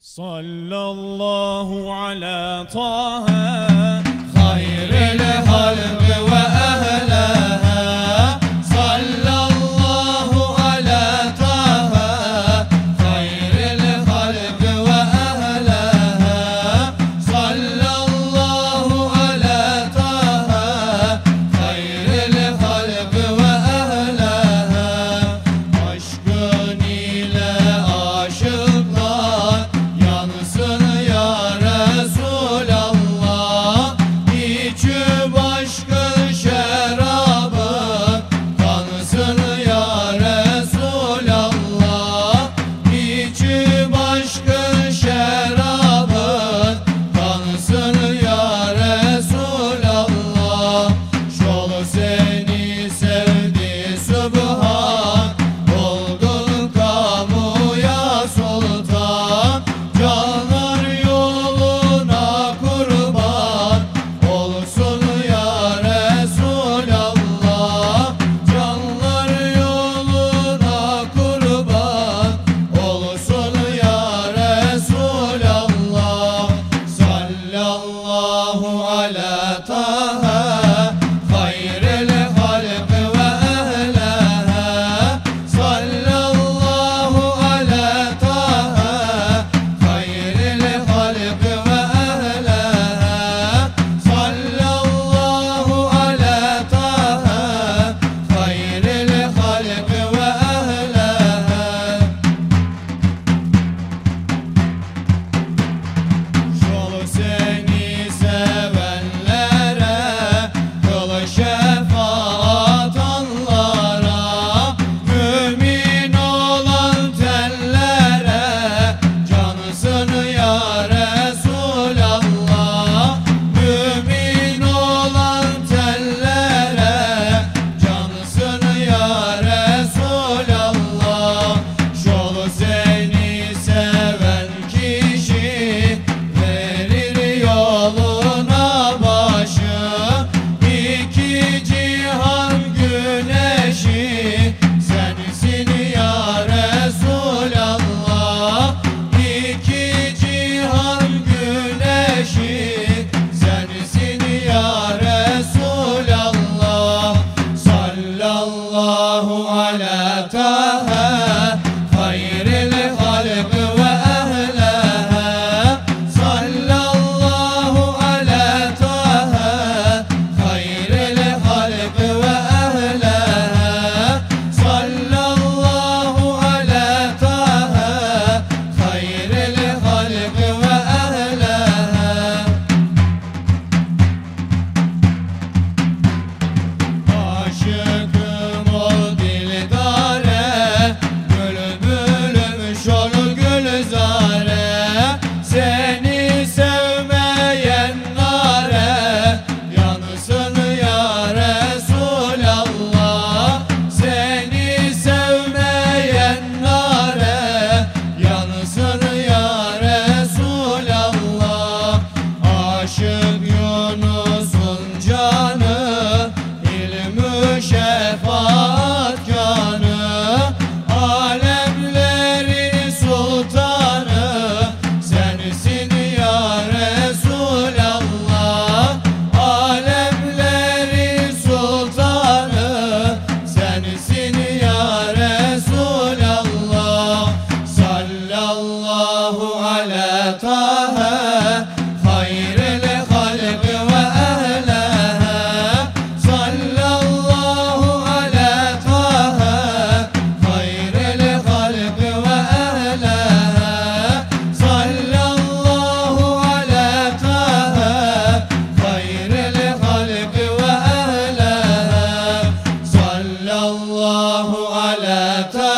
صلى الله على طه Santa